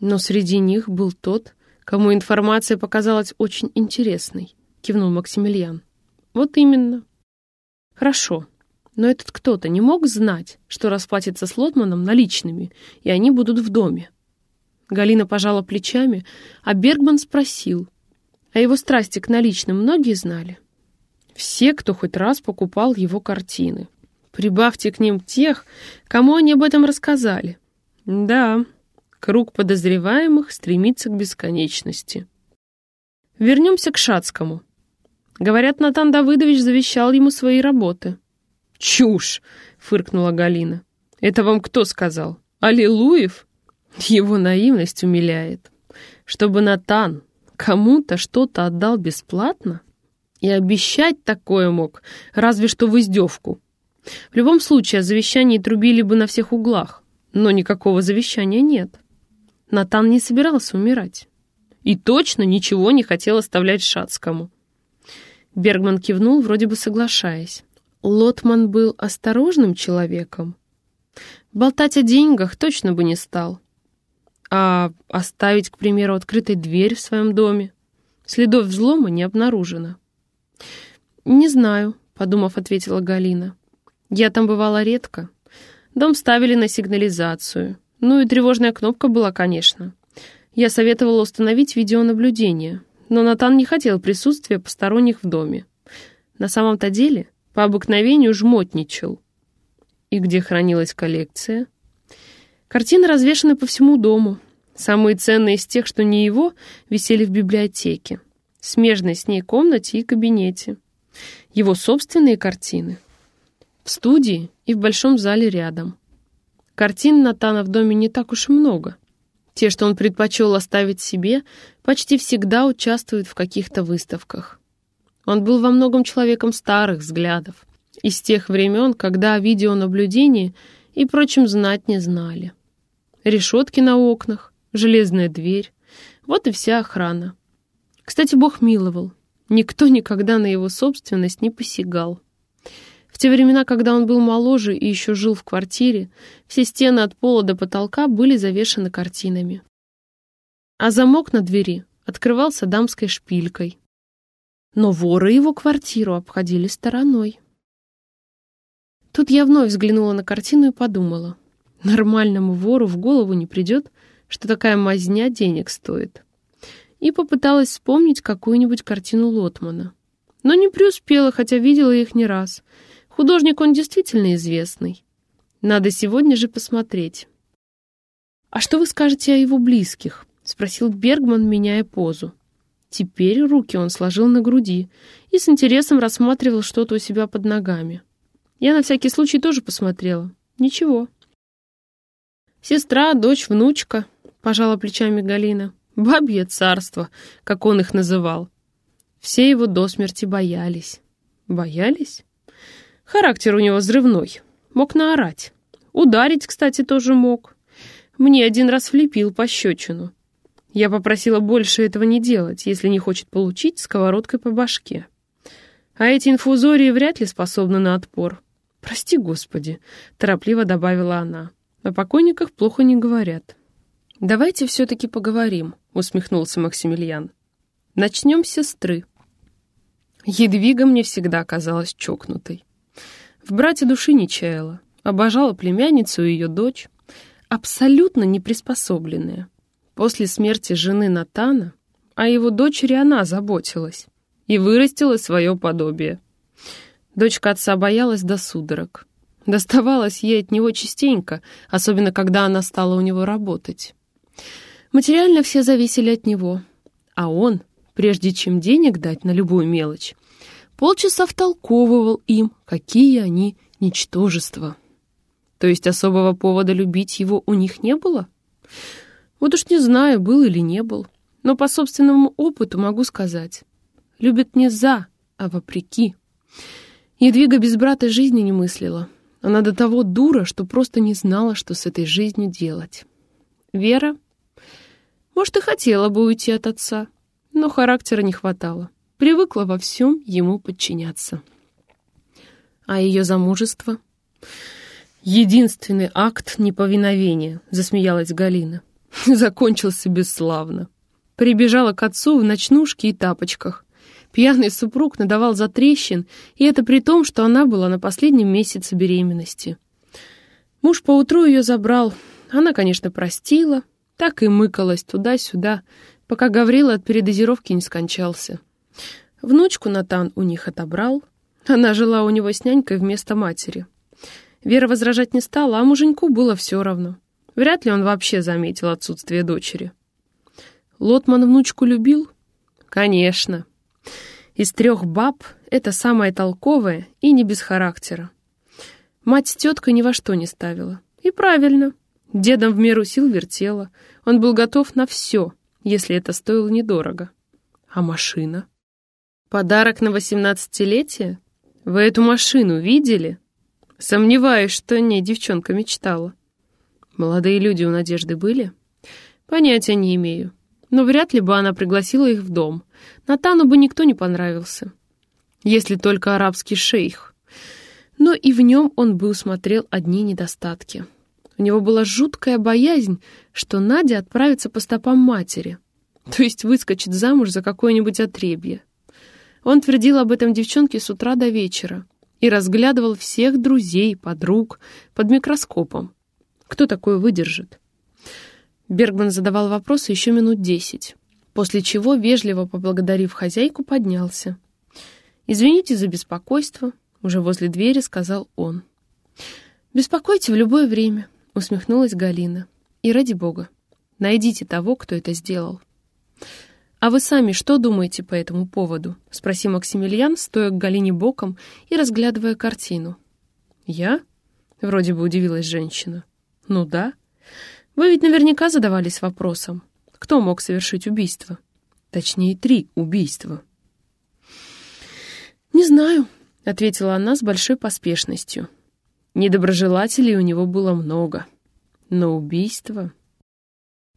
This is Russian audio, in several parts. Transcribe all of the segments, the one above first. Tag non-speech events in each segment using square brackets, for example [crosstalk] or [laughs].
Но среди них был тот, кому информация показалась очень интересной, кивнул Максимилиан. Вот именно. Хорошо, но этот кто-то не мог знать, что расплатится с Лотманом наличными, и они будут в доме. Галина пожала плечами, а Бергман спросил. О его страсти к наличным многие знали? Все, кто хоть раз покупал его картины. Прибавьте к ним тех, кому они об этом рассказали. Да, круг подозреваемых стремится к бесконечности. Вернемся к Шацкому. Говорят, Натан Давыдович завещал ему свои работы. «Чушь!» — фыркнула Галина. «Это вам кто сказал? Аллилуев?» Его наивность умиляет. Чтобы Натан кому-то что-то отдал бесплатно? И обещать такое мог, разве что в издевку. В любом случае, о завещании трубили бы на всех углах, но никакого завещания нет. Натан не собирался умирать. И точно ничего не хотел оставлять Шацкому. Бергман кивнул, вроде бы соглашаясь. Лотман был осторожным человеком. Болтать о деньгах точно бы не стал. А оставить, к примеру, открытой дверь в своем доме? Следов взлома не обнаружено. «Не знаю», — подумав, ответила Галина. «Я там бывала редко. Дом ставили на сигнализацию. Ну и тревожная кнопка была, конечно. Я советовала установить видеонаблюдение, но Натан не хотел присутствия посторонних в доме. На самом-то деле по обыкновению жмотничал. И где хранилась коллекция? Картины развешаны по всему дому. Самые ценные из тех, что не его, висели в библиотеке, смежной с ней комнате и кабинете. Его собственные картины. В студии и в большом зале рядом. Картин Натана в доме не так уж и много. Те, что он предпочел оставить себе, почти всегда участвуют в каких-то выставках. Он был во многом человеком старых взглядов, из тех времен, когда о видеонаблюдении и прочим знать не знали. Решетки на окнах, железная дверь — вот и вся охрана. Кстати, Бог миловал. Никто никогда на его собственность не посягал. В те времена, когда он был моложе и еще жил в квартире, все стены от пола до потолка были завешаны картинами. А замок на двери открывался дамской шпилькой, но воры его квартиру обходили стороной. Тут я вновь взглянула на картину и подумала, нормальному вору в голову не придет, что такая мазня денег стоит. И попыталась вспомнить какую-нибудь картину Лотмана. Но не преуспела, хотя видела их не раз. Художник он действительно известный. Надо сегодня же посмотреть. «А что вы скажете о его близких?» — спросил Бергман, меняя позу. Теперь руки он сложил на груди и с интересом рассматривал что-то у себя под ногами. Я на всякий случай тоже посмотрела. Ничего. «Сестра, дочь, внучка», — пожала плечами Галина. «Бабье царство», как он их называл. Все его до смерти боялись. Боялись? Характер у него взрывной. Мог наорать. Ударить, кстати, тоже мог. Мне один раз влепил пощечину. Я попросила больше этого не делать, если не хочет получить сковородкой по башке. А эти инфузории вряд ли способны на отпор. Прости, Господи, торопливо добавила она. О покойниках плохо не говорят. Давайте все-таки поговорим, усмехнулся Максимилиан. Начнем с сестры. Едвига мне всегда казалась чокнутой. В брате души не чаяла, обожала племянницу и ее дочь, абсолютно неприспособленная. После смерти жены Натана о его дочери она заботилась и вырастила свое подобие. Дочка отца боялась до судорог. Доставалась ей от него частенько, особенно когда она стала у него работать. Материально все зависели от него, а он, прежде чем денег дать на любую мелочь, полчаса втолковывал им, какие они ничтожества. То есть особого повода любить его у них не было? Вот уж не знаю, был или не был, но по собственному опыту могу сказать. Любит не за, а вопреки. Едвига без брата жизни не мыслила. Она до того дура, что просто не знала, что с этой жизнью делать. Вера? Может, и хотела бы уйти от отца, но характера не хватало. Привыкла во всем ему подчиняться. А ее замужество? Единственный акт неповиновения, засмеялась Галина. [laughs] Закончился бесславно. Прибежала к отцу в ночнушке и тапочках. Пьяный супруг надавал за трещин, и это при том, что она была на последнем месяце беременности. Муж поутру ее забрал. Она, конечно, простила, так и мыкалась туда-сюда, пока Гаврила от передозировки не скончался. Внучку Натан у них отобрал. Она жила у него с нянькой вместо матери. Вера возражать не стала, а муженьку было все равно. Вряд ли он вообще заметил отсутствие дочери. Лотман внучку любил? Конечно. Из трех баб это самая толковая и не без характера. Мать с теткой ни во что не ставила. И правильно. Дедом в меру сил вертела. Он был готов на все, если это стоило недорого. А машина? Подарок на восемнадцатилетие? Вы эту машину видели? Сомневаюсь, что о ней девчонка мечтала. Молодые люди у Надежды были? Понятия не имею. Но вряд ли бы она пригласила их в дом. Натану бы никто не понравился. Если только арабский шейх. Но и в нем он бы усмотрел одни недостатки. У него была жуткая боязнь, что Надя отправится по стопам матери, то есть выскочит замуж за какое-нибудь отребье. Он твердил об этом девчонке с утра до вечера и разглядывал всех друзей, подруг под микроскопом. Кто такое выдержит? Бергман задавал вопросы еще минут десять, после чего, вежливо поблагодарив хозяйку, поднялся. «Извините за беспокойство», — уже возле двери сказал он. «Беспокойте в любое время», — усмехнулась Галина. «И ради бога, найдите того, кто это сделал». «А вы сами что думаете по этому поводу?» — спросил Максимилиан, стоя к Галине боком и разглядывая картину. «Я?» — вроде бы удивилась женщина. Ну да. Вы ведь наверняка задавались вопросом, кто мог совершить убийство? Точнее, три убийства. «Не знаю», — ответила она с большой поспешностью. Недоброжелателей у него было много. Но убийство...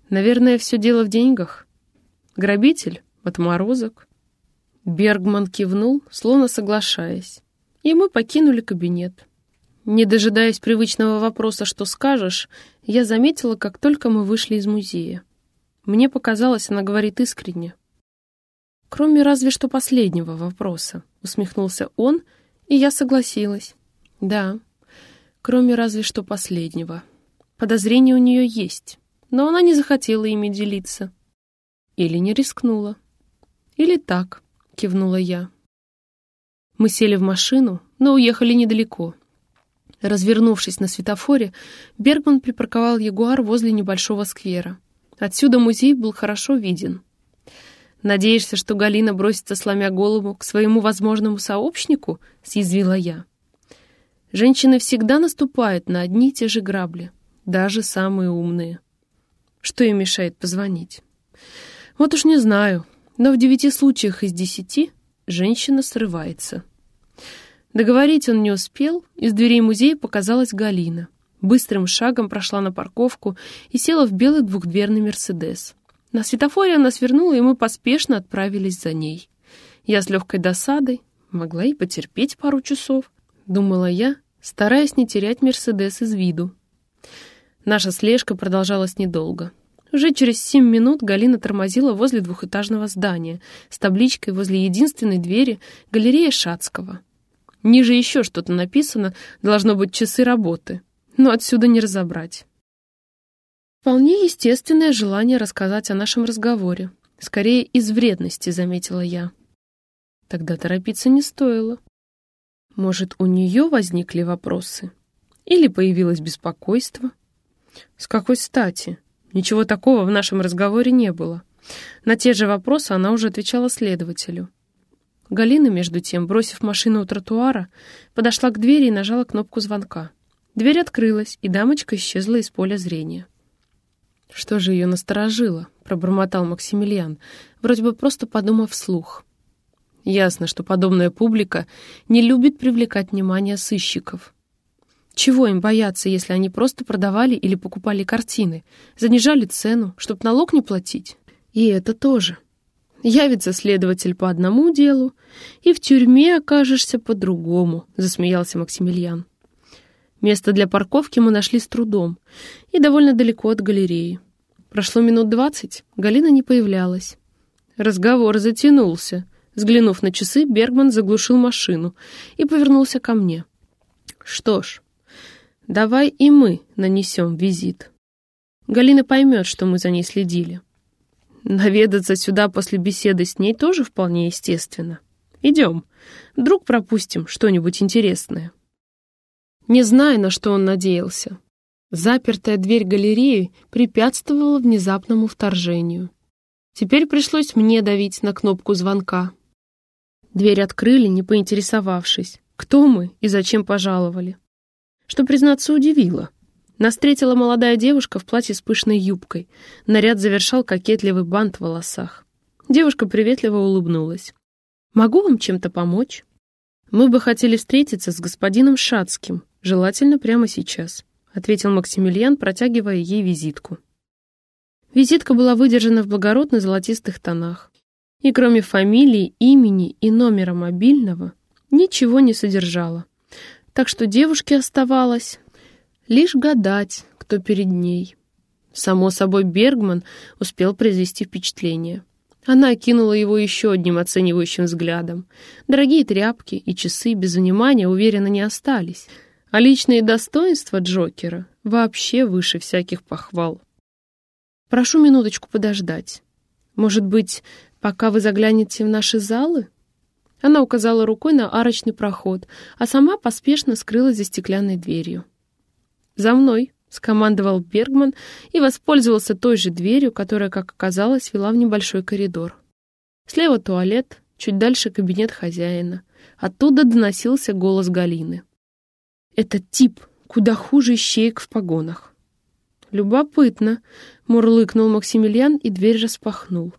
Наверное, все дело в деньгах. Грабитель, отморозок. Бергман кивнул, словно соглашаясь. И мы покинули кабинет. Не дожидаясь привычного вопроса «что скажешь?», я заметила, как только мы вышли из музея. Мне показалось, она говорит искренне. «Кроме разве что последнего вопроса», — усмехнулся он, и я согласилась. «Да, кроме разве что последнего. Подозрения у нее есть, но она не захотела ими делиться. Или не рискнула. Или так», — кивнула я. Мы сели в машину, но уехали недалеко, Развернувшись на светофоре, Бергман припарковал Ягуар возле небольшого сквера. Отсюда музей был хорошо виден. «Надеешься, что Галина бросится, сломя голову, к своему возможному сообщнику?» — съязвила я. Женщины всегда наступают на одни и те же грабли, даже самые умные. Что им мешает позвонить? Вот уж не знаю, но в девяти случаях из десяти женщина срывается. Договорить он не успел, из дверей музея показалась Галина. Быстрым шагом прошла на парковку и села в белый двухдверный «Мерседес». На светофоре она свернула, и мы поспешно отправились за ней. Я с легкой досадой могла и потерпеть пару часов, думала я, стараясь не терять «Мерседес» из виду. Наша слежка продолжалась недолго. Уже через семь минут Галина тормозила возле двухэтажного здания с табличкой возле единственной двери галерея Шацкого — Ниже еще что-то написано, должно быть часы работы, но отсюда не разобрать. Вполне естественное желание рассказать о нашем разговоре. Скорее, из вредности, заметила я. Тогда торопиться не стоило. Может, у нее возникли вопросы? Или появилось беспокойство? С какой стати? Ничего такого в нашем разговоре не было. На те же вопросы она уже отвечала следователю. Галина, между тем, бросив машину у тротуара, подошла к двери и нажала кнопку звонка. Дверь открылась, и дамочка исчезла из поля зрения. «Что же ее насторожило?» — пробормотал Максимилиан, вроде бы просто подумав вслух. Ясно, что подобная публика не любит привлекать внимание сыщиков. Чего им бояться, если они просто продавали или покупали картины, занижали цену, чтобы налог не платить? И это тоже. Явится следователь по одному делу, и в тюрьме окажешься по другому», — засмеялся Максимилиан. Место для парковки мы нашли с трудом и довольно далеко от галереи. Прошло минут двадцать, Галина не появлялась. Разговор затянулся. Взглянув на часы, Бергман заглушил машину и повернулся ко мне. «Что ж, давай и мы нанесем визит. Галина поймет, что мы за ней следили. Наведаться сюда после беседы с ней тоже вполне естественно. Идем, вдруг пропустим что-нибудь интересное». Не зная, на что он надеялся. Запертая дверь галереи препятствовала внезапному вторжению. Теперь пришлось мне давить на кнопку звонка. Дверь открыли, не поинтересовавшись, кто мы и зачем пожаловали. Что, признаться, удивило. Нас встретила молодая девушка в платье с пышной юбкой. Наряд завершал кокетливый бант в волосах. Девушка приветливо улыбнулась. «Могу вам чем-то помочь?» «Мы бы хотели встретиться с господином Шацким, желательно прямо сейчас», ответил Максимилиан, протягивая ей визитку. Визитка была выдержана в благородно-золотистых тонах и кроме фамилии, имени и номера мобильного ничего не содержала. Так что девушке оставалось лишь гадать, кто перед ней. Само собой, Бергман успел произвести впечатление. Она окинула его еще одним оценивающим взглядом. Дорогие тряпки и часы без внимания уверенно не остались, а личные достоинства Джокера вообще выше всяких похвал. «Прошу минуточку подождать. Может быть, «Пока вы заглянете в наши залы?» Она указала рукой на арочный проход, а сама поспешно скрылась за стеклянной дверью. «За мной!» — скомандовал Бергман и воспользовался той же дверью, которая, как оказалось, вела в небольшой коридор. Слева туалет, чуть дальше кабинет хозяина. Оттуда доносился голос Галины. «Этот тип куда хуже ищеек в погонах». «Любопытно», — мурлыкнул Максимилиан и дверь распахнул.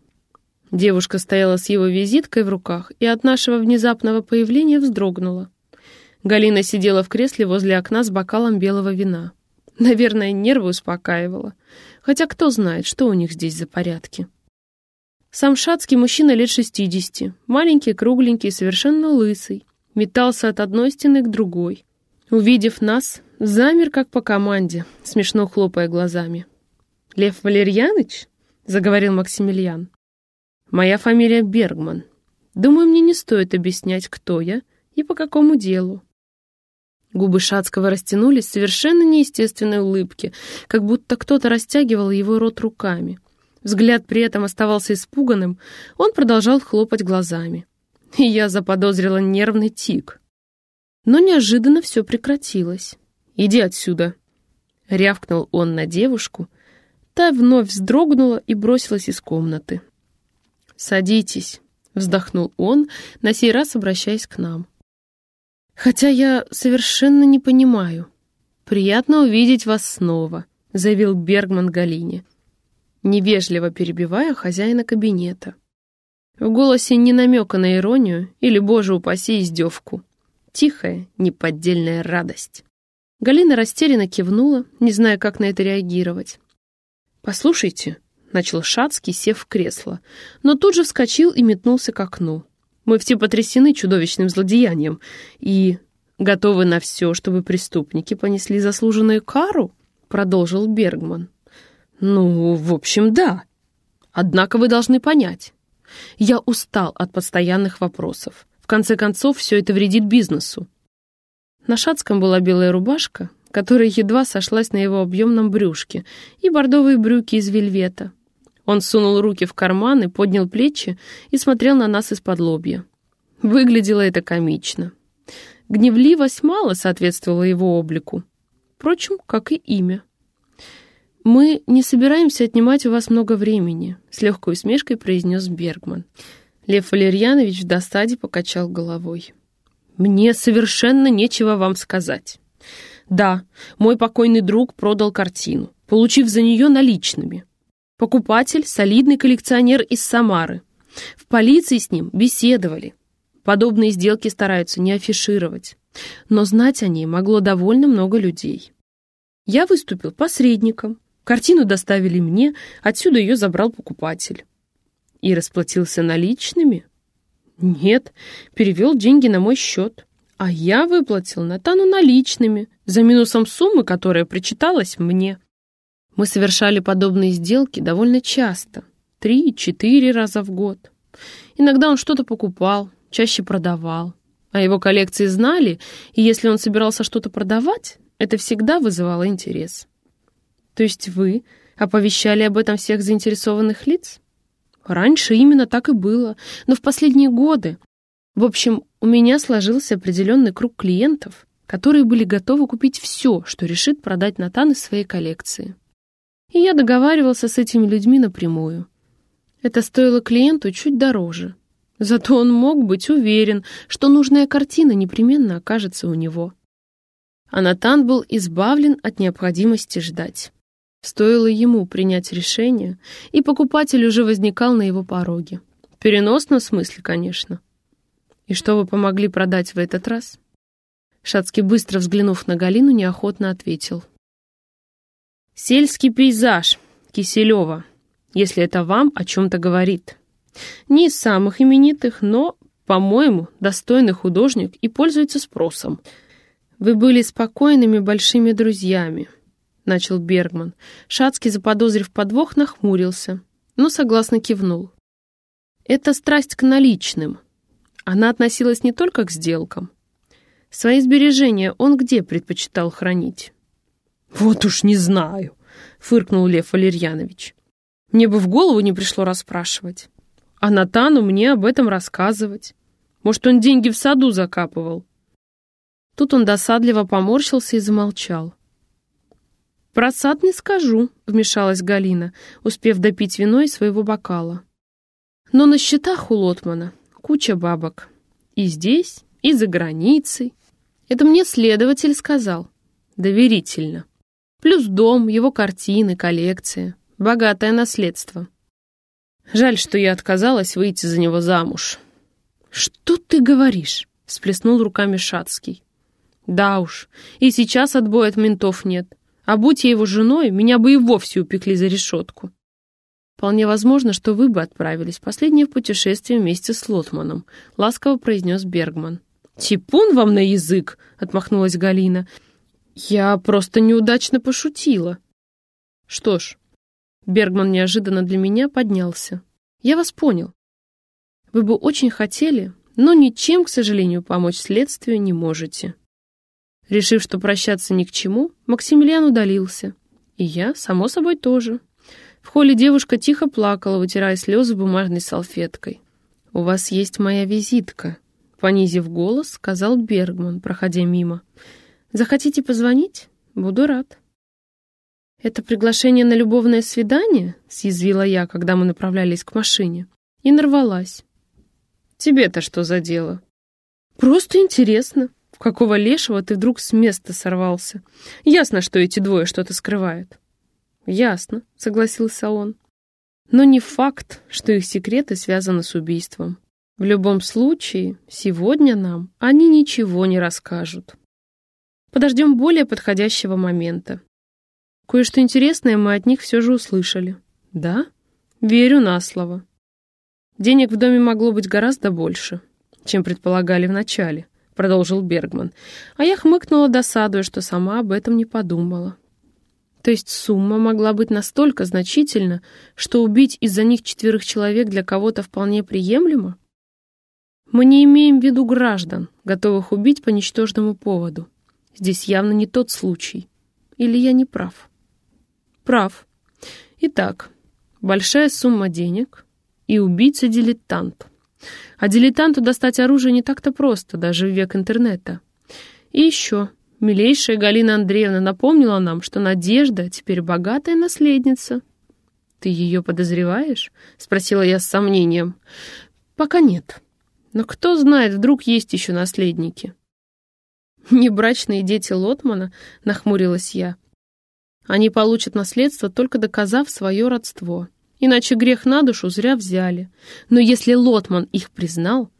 Девушка стояла с его визиткой в руках и от нашего внезапного появления вздрогнула. Галина сидела в кресле возле окна с бокалом белого вина. Наверное, нервы успокаивала. Хотя кто знает, что у них здесь за порядки. Сам шацкий мужчина лет шестидесяти, маленький, кругленький, совершенно лысый, метался от одной стены к другой. Увидев нас, замер как по команде, смешно хлопая глазами. «Лев Валерьяныч?» — заговорил Максимилиан. Моя фамилия Бергман. Думаю, мне не стоит объяснять, кто я и по какому делу. Губы Шацкого растянулись в совершенно неестественной улыбке, как будто кто-то растягивал его рот руками. Взгляд при этом оставался испуганным, он продолжал хлопать глазами. И я заподозрила нервный тик. Но неожиданно все прекратилось. «Иди отсюда!» — рявкнул он на девушку. Та вновь вздрогнула и бросилась из комнаты. «Садитесь», — вздохнул он, на сей раз обращаясь к нам. «Хотя я совершенно не понимаю. Приятно увидеть вас снова», — заявил Бергман Галине, невежливо перебивая хозяина кабинета. В голосе не намека на иронию или, боже упаси, издевку. Тихая, неподдельная радость. Галина растерянно кивнула, не зная, как на это реагировать. «Послушайте», начал Шацкий, сев в кресло, но тут же вскочил и метнулся к окну. Мы все потрясены чудовищным злодеянием и готовы на все, чтобы преступники понесли заслуженную кару, продолжил Бергман. Ну, в общем, да. Однако вы должны понять. Я устал от постоянных вопросов. В конце концов, все это вредит бизнесу. На Шацком была белая рубашка, которая едва сошлась на его объемном брюшке, и бордовые брюки из вельвета. Он сунул руки в карманы, поднял плечи и смотрел на нас из-под лобья. Выглядело это комично. Гневливость мало соответствовала его облику. Впрочем, как и имя. «Мы не собираемся отнимать у вас много времени», — с легкой усмешкой произнес Бергман. Лев Валерьянович в досаде покачал головой. «Мне совершенно нечего вам сказать. Да, мой покойный друг продал картину, получив за нее наличными. Покупатель — солидный коллекционер из Самары. В полиции с ним беседовали. Подобные сделки стараются не афишировать. Но знать о ней могло довольно много людей. Я выступил посредником. Картину доставили мне, отсюда ее забрал покупатель. И расплатился наличными? Нет, перевел деньги на мой счет. А я выплатил Натану наличными, за минусом суммы, которая причиталась мне. Мы совершали подобные сделки довольно часто, три-четыре раза в год. Иногда он что-то покупал, чаще продавал. А его коллекции знали, и если он собирался что-то продавать, это всегда вызывало интерес. То есть вы оповещали об этом всех заинтересованных лиц? Раньше именно так и было, но в последние годы. В общем, у меня сложился определенный круг клиентов, которые были готовы купить все, что решит продать Натан из своей коллекции. И я договаривался с этими людьми напрямую. Это стоило клиенту чуть дороже. Зато он мог быть уверен, что нужная картина непременно окажется у него. А Натан был избавлен от необходимости ждать. Стоило ему принять решение, и покупатель уже возникал на его пороге. В переносном смысле, конечно. И что вы помогли продать в этот раз? Шацкий, быстро взглянув на Галину, неохотно ответил. «Сельский пейзаж Киселева, если это вам о чем-то говорит. Не из самых именитых, но, по-моему, достойный художник и пользуется спросом. Вы были спокойными большими друзьями», — начал Бергман. Шацкий, заподозрив подвох, нахмурился, но согласно кивнул. «Это страсть к наличным. Она относилась не только к сделкам, Свои сбережения он где предпочитал хранить? «Вот уж не знаю», — фыркнул Лев Валерьянович. «Мне бы в голову не пришло расспрашивать. А Натану мне об этом рассказывать. Может, он деньги в саду закапывал?» Тут он досадливо поморщился и замолчал. «Про сад не скажу», — вмешалась Галина, успев допить вино из своего бокала. «Но на счетах у Лотмана куча бабок. И здесь, и за границей. Это мне следователь сказал. Доверительно. Плюс дом, его картины, коллекция. Богатое наследство. Жаль, что я отказалась выйти за него замуж. «Что ты говоришь?» — всплеснул руками Шацкий. «Да уж, и сейчас отбоя от ментов нет. А будь я его женой, меня бы и вовсе упекли за решетку. Вполне возможно, что вы бы отправились последнее путешествие вместе с Лотманом», — ласково произнес Бергман. «Типун вам на язык!» — отмахнулась Галина. «Я просто неудачно пошутила». «Что ж...» Бергман неожиданно для меня поднялся. «Я вас понял. Вы бы очень хотели, но ничем, к сожалению, помочь следствию не можете». Решив, что прощаться ни к чему, Максимилиан удалился. И я, само собой, тоже. В холле девушка тихо плакала, вытирая слезы бумажной салфеткой. «У вас есть моя визитка», Понизив голос, сказал Бергман, проходя мимо. «Захотите позвонить? Буду рад». «Это приглашение на любовное свидание?» — съязвила я, когда мы направлялись к машине. И нарвалась. «Тебе-то что за дело?» «Просто интересно. В какого лешего ты вдруг с места сорвался? Ясно, что эти двое что-то скрывают». «Ясно», — согласился он. «Но не факт, что их секреты связаны с убийством. В любом случае, сегодня нам они ничего не расскажут. Подождем более подходящего момента. Кое-что интересное мы от них все же услышали. Да? Верю на слово. Денег в доме могло быть гораздо больше, чем предполагали вначале, продолжил Бергман. А я хмыкнула досадуя, что сама об этом не подумала. То есть сумма могла быть настолько значительна, что убить из-за них четверых человек для кого-то вполне приемлемо? Мы не имеем в виду граждан, готовых убить по ничтожному поводу. Здесь явно не тот случай. Или я не прав? Прав. Итак, большая сумма денег и убийца-дилетант. А дилетанту достать оружие не так-то просто, даже в век интернета. И еще, милейшая Галина Андреевна напомнила нам, что Надежда теперь богатая наследница. «Ты ее подозреваешь?» — спросила я с сомнением. «Пока нет. Но кто знает, вдруг есть еще наследники. Небрачные дети Лотмана, нахмурилась я. Они получат наследство, только доказав свое родство. Иначе грех на душу зря взяли. Но если Лотман их признал,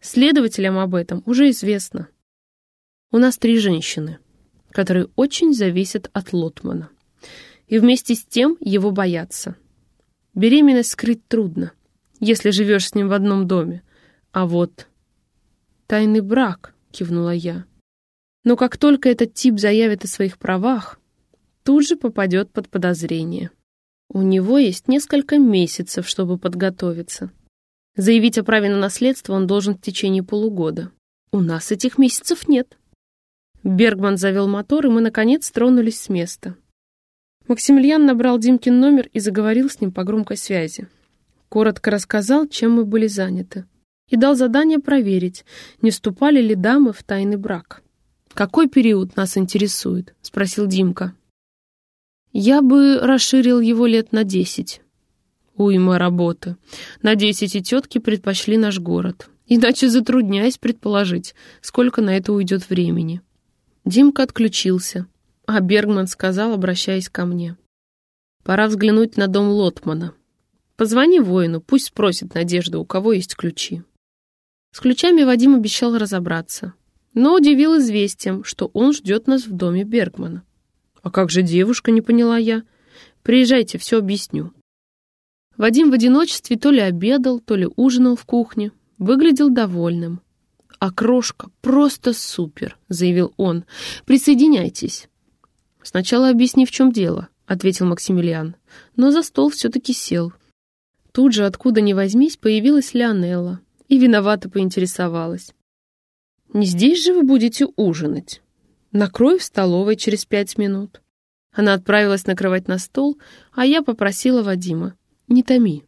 следователям об этом уже известно. У нас три женщины, которые очень зависят от Лотмана. И вместе с тем его боятся. Беременность скрыть трудно, если живешь с ним в одном доме. А вот тайный брак, кивнула я. Но как только этот тип заявит о своих правах, тут же попадет под подозрение. У него есть несколько месяцев, чтобы подготовиться. Заявить о праве на наследство он должен в течение полугода. У нас этих месяцев нет. Бергман завел мотор, и мы, наконец, тронулись с места. Максимилиан набрал Димкин номер и заговорил с ним по громкой связи. Коротко рассказал, чем мы были заняты. И дал задание проверить, не вступали ли дамы в тайный брак. «Какой период нас интересует?» — спросил Димка. «Я бы расширил его лет на десять». Уйма работы. На десять и тетки предпочли наш город. Иначе затрудняюсь предположить, сколько на это уйдет времени. Димка отключился, а Бергман сказал, обращаясь ко мне. «Пора взглянуть на дом Лотмана. Позвони воину, пусть спросит Надежду, у кого есть ключи». С ключами Вадим обещал разобраться, но удивил известием, что он ждет нас в доме Бергмана. «А как же девушка?» — не поняла я. «Приезжайте, все объясню». Вадим в одиночестве то ли обедал, то ли ужинал в кухне. Выглядел довольным. «А крошка просто супер», — заявил он. «Присоединяйтесь». «Сначала объясни, в чем дело», — ответил Максимилиан. Но за стол все-таки сел. Тут же, откуда ни возьмись, появилась Леонелла и виновато поинтересовалась. «Не здесь же вы будете ужинать? Накрой в столовой через пять минут». Она отправилась накрывать на стол, а я попросила Вадима. «Не томи».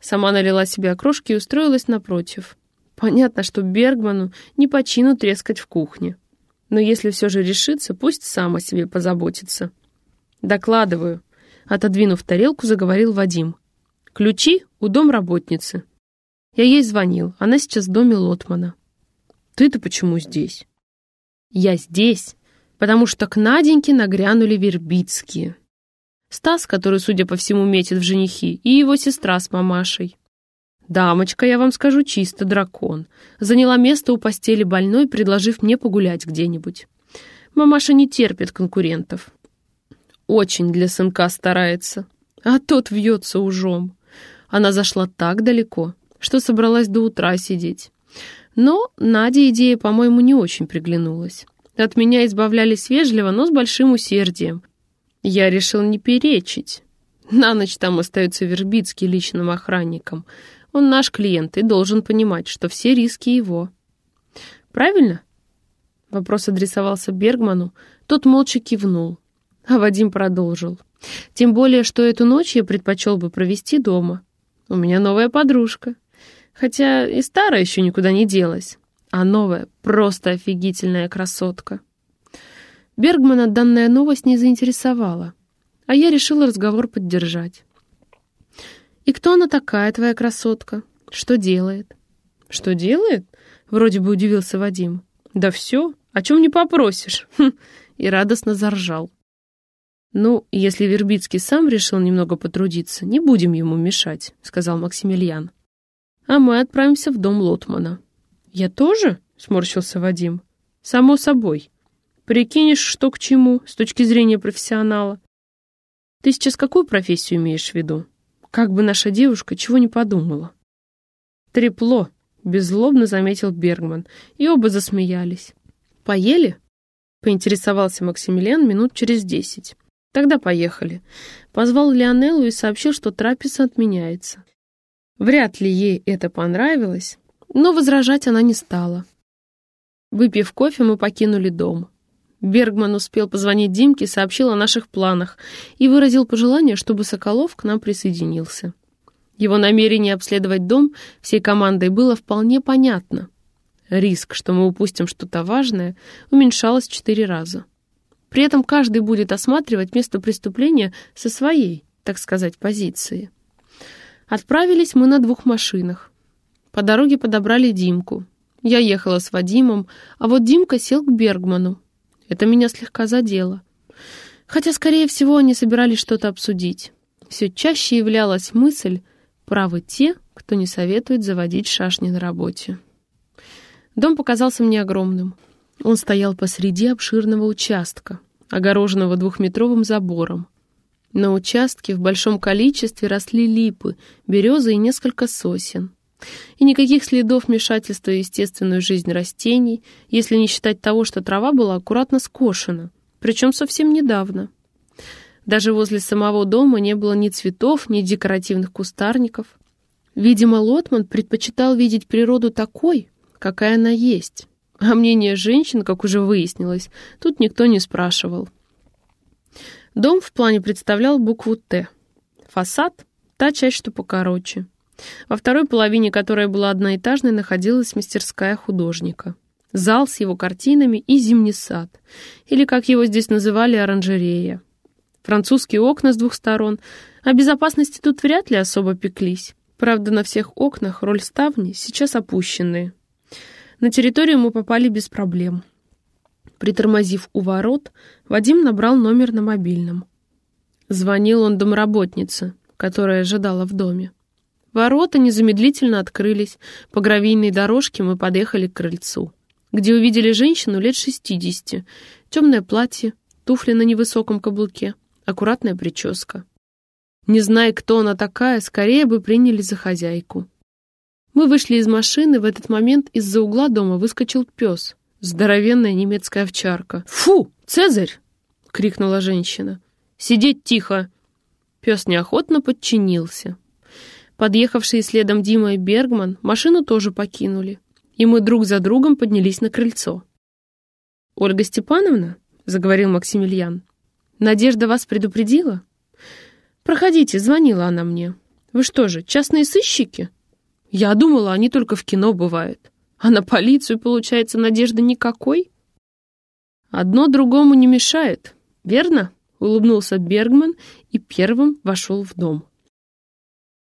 Сама налила себе окрошки и устроилась напротив. Понятно, что Бергману не по чину трескать в кухне. Но если все же решится, пусть сам о себе позаботится. Докладываю. Отодвинув тарелку, заговорил Вадим. Ключи у домработницы. Я ей звонил, она сейчас в доме Лотмана. Ты-то почему здесь? Я здесь, потому что к Наденьке нагрянули вербицкие. Стас, который, судя по всему, метит в женихи, и его сестра с мамашей. Дамочка, я вам скажу, чисто дракон. Заняла место у постели больной, предложив мне погулять где-нибудь. Мамаша не терпит конкурентов. Очень для сынка старается, а тот вьется ужом. Она зашла так далеко, что собралась до утра сидеть. Но Наде идея, по-моему, не очень приглянулась. От меня избавлялись вежливо, но с большим усердием. Я решил не перечить. На ночь там остается Вербицкий личным охранником — он наш клиент и должен понимать, что все риски его. Правильно? Вопрос адресовался Бергману. Тот молча кивнул. А Вадим продолжил. Тем более, что эту ночь я предпочел бы провести дома. У меня новая подружка. Хотя и старая еще никуда не делась. А новая просто офигительная красотка. Бергмана данная новость не заинтересовала. А я решила разговор поддержать. «И кто она такая, твоя красотка? Что делает?» «Что делает?» — вроде бы удивился Вадим. «Да все, о чем не попросишь!» [laughs] И радостно заржал. «Ну, если Вербицкий сам решил немного потрудиться, не будем ему мешать», — сказал Максимилиан. «А мы отправимся в дом Лотмана». «Я тоже?» — сморщился Вадим. «Само собой. Прикинешь, что к чему, с точки зрения профессионала. Ты сейчас какую профессию имеешь в виду?» Как бы наша девушка чего не подумала. Трепло, беззлобно заметил Бергман, и оба засмеялись. Поели? Поинтересовался Максимилиан минут через десять. Тогда поехали. Позвал Леонеллу и сообщил, что трапеза отменяется. Вряд ли ей это понравилось, но возражать она не стала. Выпив кофе, мы покинули дом. Бергман успел позвонить Димке, сообщил о наших планах и выразил пожелание, чтобы Соколов к нам присоединился. Его намерение обследовать дом всей командой было вполне понятно. Риск, что мы упустим что-то важное, уменьшалось в четыре раза. При этом каждый будет осматривать место преступления со своей, так сказать, позиции. Отправились мы на двух машинах. По дороге подобрали Димку. Я ехала с Вадимом, а вот Димка сел к Бергману, это меня слегка задело. Хотя, скорее всего, они собирались что-то обсудить. Все чаще являлась мысль «правы те, кто не советует заводить шашни на работе». Дом показался мне огромным. Он стоял посреди обширного участка, огороженного двухметровым забором. На участке в большом количестве росли липы, березы и несколько сосен. И никаких следов вмешательства в естественную жизнь растений, если не считать того, что трава была аккуратно скошена, причем совсем недавно. Даже возле самого дома не было ни цветов, ни декоративных кустарников. Видимо, Лотман предпочитал видеть природу такой, какая она есть. А мнение женщин, как уже выяснилось, тут никто не спрашивал. Дом в плане представлял букву «Т». Фасад — та часть, что покороче. Во второй половине, которая была одноэтажной, находилась мастерская художника. Зал с его картинами и зимний сад, или, как его здесь называли, оранжерея. Французские окна с двух сторон. О безопасности тут вряд ли особо пеклись. Правда, на всех окнах роль ставни сейчас опущенные. На территорию мы попали без проблем. Притормозив у ворот, Вадим набрал номер на мобильном. Звонил он домработнице, которая ожидала в доме. Ворота незамедлительно открылись. По гравийной дорожке мы подъехали к крыльцу, где увидели женщину лет шестидесяти. Темное платье, туфли на невысоком каблуке, аккуратная прическа. Не зная, кто она такая, скорее бы приняли за хозяйку. Мы вышли из машины, в этот момент из-за угла дома выскочил пес. Здоровенная немецкая овчарка. «Фу, Цезарь!» — крикнула женщина. «Сидеть тихо!» Пес неохотно подчинился. Подъехавшие следом Дима и Бергман машину тоже покинули, и мы друг за другом поднялись на крыльцо. «Ольга Степановна?» — заговорил Максимилиан. «Надежда вас предупредила?» «Проходите», — звонила она мне. «Вы что же, частные сыщики?» Я думала, они только в кино бывают. А на полицию, получается, надежды никакой? Одно другому не мешает, верно? Улыбнулся Бергман и первым вошел в дом.